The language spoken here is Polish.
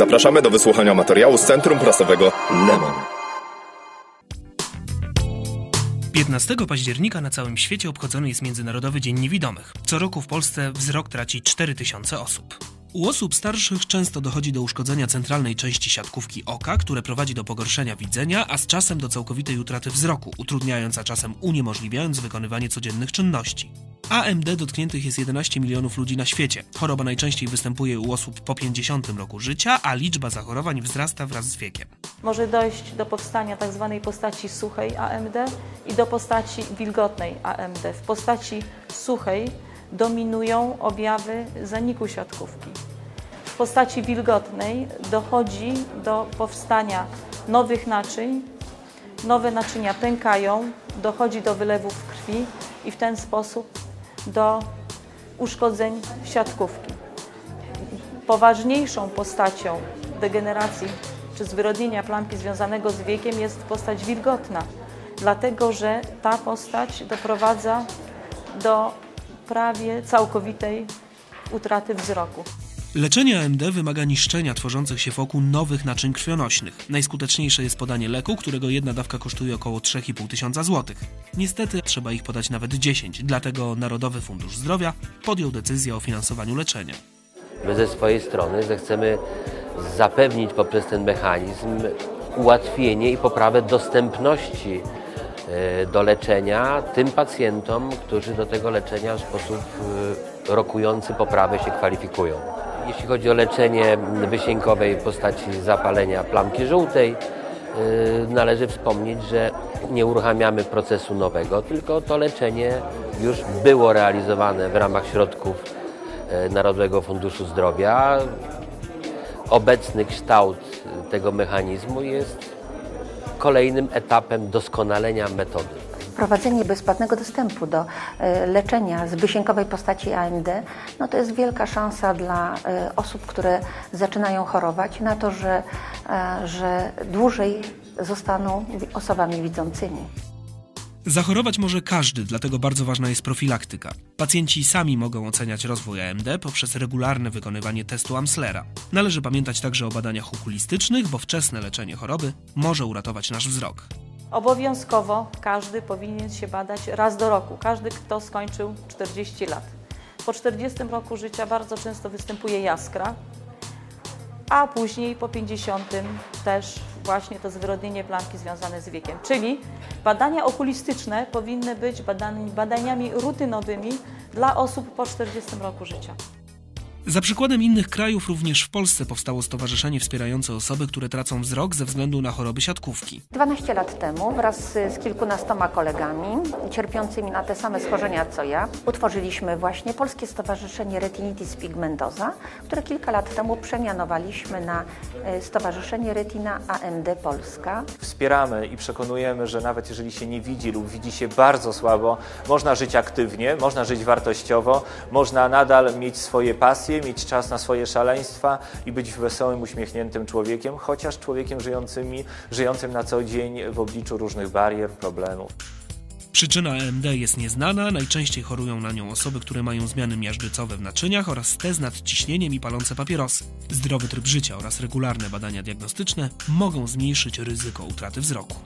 Zapraszamy do wysłuchania materiału z Centrum Prasowego Lemon. 15 października na całym świecie obchodzony jest Międzynarodowy Dzień Niewidomych. Co roku w Polsce wzrok traci 4000 osób. U osób starszych często dochodzi do uszkodzenia centralnej części siatkówki oka, które prowadzi do pogorszenia widzenia, a z czasem do całkowitej utraty wzroku, utrudniając, a czasem uniemożliwiając wykonywanie codziennych czynności. AMD dotkniętych jest 11 milionów ludzi na świecie. Choroba najczęściej występuje u osób po 50 roku życia, a liczba zachorowań wzrasta wraz z wiekiem. Może dojść do powstania tzw. postaci suchej AMD i do postaci wilgotnej AMD. W postaci suchej dominują objawy zaniku siatkówki. W postaci wilgotnej dochodzi do powstania nowych naczyń, nowe naczynia pękają, dochodzi do wylewów krwi i w ten sposób do uszkodzeń siatkówki. Poważniejszą postacią degeneracji czy zwyrodnienia plamki związanego z wiekiem jest postać wilgotna, dlatego że ta postać doprowadza do prawie całkowitej utraty wzroku. Leczenie AMD wymaga niszczenia tworzących się wokół nowych naczyń krwionośnych. Najskuteczniejsze jest podanie leku, którego jedna dawka kosztuje około 3,5 tysiąca złotych. Niestety trzeba ich podać nawet 10, dlatego Narodowy Fundusz Zdrowia podjął decyzję o finansowaniu leczenia. My ze swojej strony zechcemy zapewnić poprzez ten mechanizm ułatwienie i poprawę dostępności e, do leczenia tym pacjentom, którzy do tego leczenia w sposób e, rokujący poprawę się kwalifikują. Jeśli chodzi o leczenie wysiękowej postaci zapalenia plamki żółtej, e, należy wspomnieć, że nie uruchamiamy procesu nowego, tylko to leczenie już było realizowane w ramach środków Narodowego Funduszu Zdrowia. Obecny kształt tego mechanizmu jest kolejnym etapem doskonalenia metody. Wprowadzenie bezpłatnego dostępu do e, leczenia z wysiękowej postaci AMD, no to jest wielka szansa dla e, osób, które zaczynają chorować na to, że, e, że dłużej zostaną osobami widzącymi. Zachorować może każdy, dlatego bardzo ważna jest profilaktyka. Pacjenci sami mogą oceniać rozwój AMD poprzez regularne wykonywanie testu Amslera. Należy pamiętać także o badaniach okulistycznych, bo wczesne leczenie choroby może uratować nasz wzrok. Obowiązkowo każdy powinien się badać raz do roku, każdy kto skończył 40 lat. Po 40 roku życia bardzo często występuje jaskra, a później po 50 też właśnie to zwyrodnienie plamki związane z wiekiem. Czyli badania okulistyczne powinny być badaniami rutynowymi dla osób po 40 roku życia. Za przykładem innych krajów również w Polsce powstało stowarzyszenie wspierające osoby, które tracą wzrok ze względu na choroby siatkówki. 12 lat temu wraz z kilkunastoma kolegami cierpiącymi na te same schorzenia co ja utworzyliśmy właśnie Polskie Stowarzyszenie Retinitis Pigmentosa, które kilka lat temu przemianowaliśmy na e, Stowarzyszenie Retina AMD Polska. Wspieramy i przekonujemy, że nawet jeżeli się nie widzi lub widzi się bardzo słabo, można żyć aktywnie, można żyć wartościowo, można nadal mieć swoje pasje, mieć czas na swoje szaleństwa i być wesołym, uśmiechniętym człowiekiem, chociaż człowiekiem żyjącymi, żyjącym na co dzień w obliczu różnych barier, problemów. Przyczyna AMD jest nieznana, najczęściej chorują na nią osoby, które mają zmiany miażdżycowe w naczyniach oraz te z nadciśnieniem i palące papierosy. Zdrowy tryb życia oraz regularne badania diagnostyczne mogą zmniejszyć ryzyko utraty wzroku.